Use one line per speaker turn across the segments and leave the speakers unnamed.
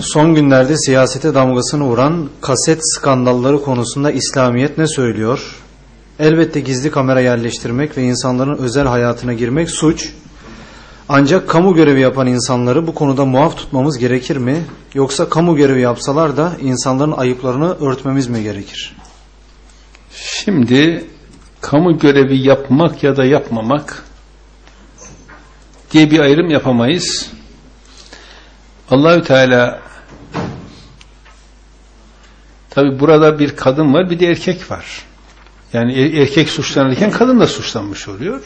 Son günlerde siyasete damgasını vuran kaset skandalları konusunda İslamiyet ne söylüyor? Elbette gizli kamera yerleştirmek ve insanların özel hayatına girmek suç. Ancak kamu görevi yapan insanları bu konuda muaf tutmamız gerekir mi? Yoksa kamu görevi yapsalar da insanların ayıplarını örtmemiz mi gerekir?
Şimdi kamu görevi yapmak ya da yapmamak diye bir ayrım yapamayız. Allahü Teala tabi burada bir kadın var bir de erkek var. Yani er- erkek suçlanırken kadın da suçlanmış oluyor.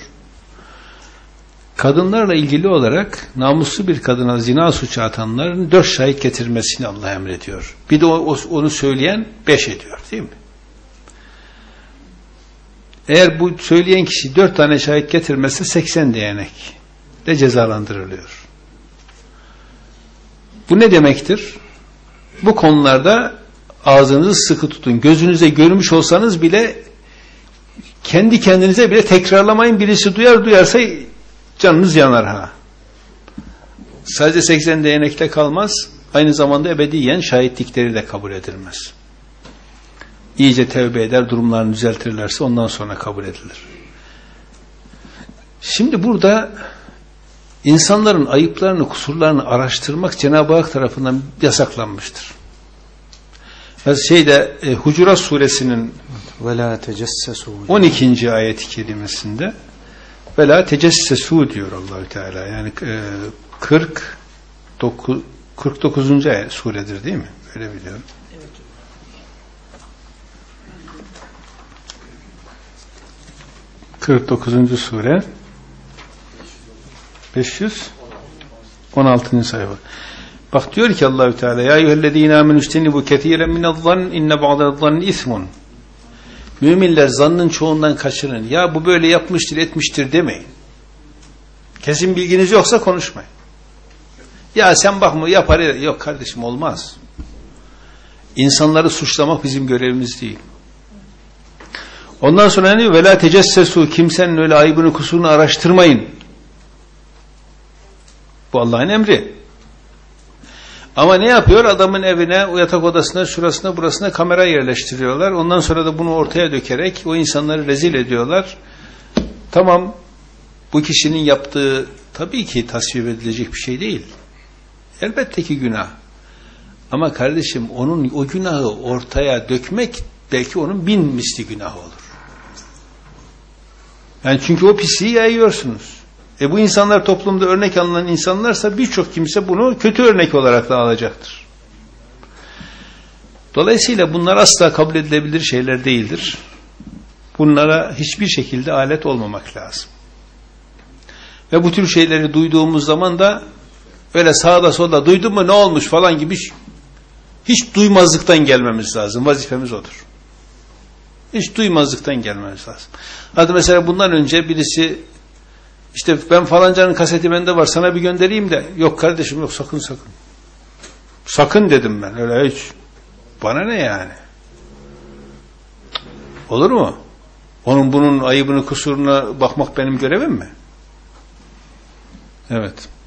Kadınlarla ilgili olarak namuslu bir kadına zina suçu atanların dört şahit getirmesini Allah emrediyor. Bir de onu söyleyen beş ediyor değil mi? Eğer bu söyleyen kişi dört tane şahit getirmezse 80 değnek de cezalandırılıyor. Bu ne demektir? Bu konularda ağzınızı sıkı tutun. Gözünüze görmüş olsanız bile kendi kendinize bile tekrarlamayın. Birisi duyar duyarsa canınız yanar ha. Sadece 80 değnekte kalmaz. Aynı zamanda ebediyen şahitlikleri de kabul edilmez. İyice tevbe eder, durumlarını düzeltirlerse ondan sonra kabul edilir. Şimdi burada insanların ayıplarını, kusurlarını araştırmak Cenab-ı Hak tarafından yasaklanmıştır. Mesela şeyde e, Hucurat suresinin
Ve la tecessesu.
12. ayet-i kerimesinde ve la tecessesu diyor Allahü Teala. Yani e, 49 49. ayet suredir değil mi? Öyle biliyorum. Evet. 49. sure 516. sayfa. Bak diyor ki Allahü Teala ya eyyühellezine amenu istenibu ketiren minez-zann inne ba'dez-zanni ismun. Müminler zannın çoğundan kaçının. Ya bu böyle yapmıştır, etmiştir demeyin. Kesin bilginiz yoksa konuşmayın. Ya sen bakma yapar. Yok kardeşim olmaz. İnsanları suçlamak bizim görevimiz değil. Ondan sonra ne diyor? Vela tecessesu kimsenin öyle ayıbını kusurunu araştırmayın. Bu Allah'ın emri. Ama ne yapıyor? Adamın evine, yatak odasına, şurasına, burasına kamera yerleştiriyorlar. Ondan sonra da bunu ortaya dökerek o insanları rezil ediyorlar. Tamam, bu kişinin yaptığı tabii ki tasvip edilecek bir şey değil. Elbette ki günah. Ama kardeşim onun o günahı ortaya dökmek belki onun bin misli günah olur. Yani çünkü o pisliği yayıyorsunuz. E bu insanlar toplumda örnek alınan insanlarsa birçok kimse bunu kötü örnek olarak da alacaktır. Dolayısıyla bunlar asla kabul edilebilir şeyler değildir. Bunlara hiçbir şekilde alet olmamak lazım. Ve bu tür şeyleri duyduğumuz zaman da öyle sağda solda duydun mu ne olmuş falan gibi hiç duymazlıktan gelmemiz lazım. Vazifemiz odur. Hiç duymazlıktan gelmemiz lazım. Hadi mesela bundan önce birisi işte ben falancanın kaseti bende var sana bir göndereyim de yok kardeşim yok sakın sakın. Sakın dedim ben öyle hiç. Bana ne yani? Olur mu? Onun bunun ayıbını kusuruna bakmak benim görevim mi? Evet.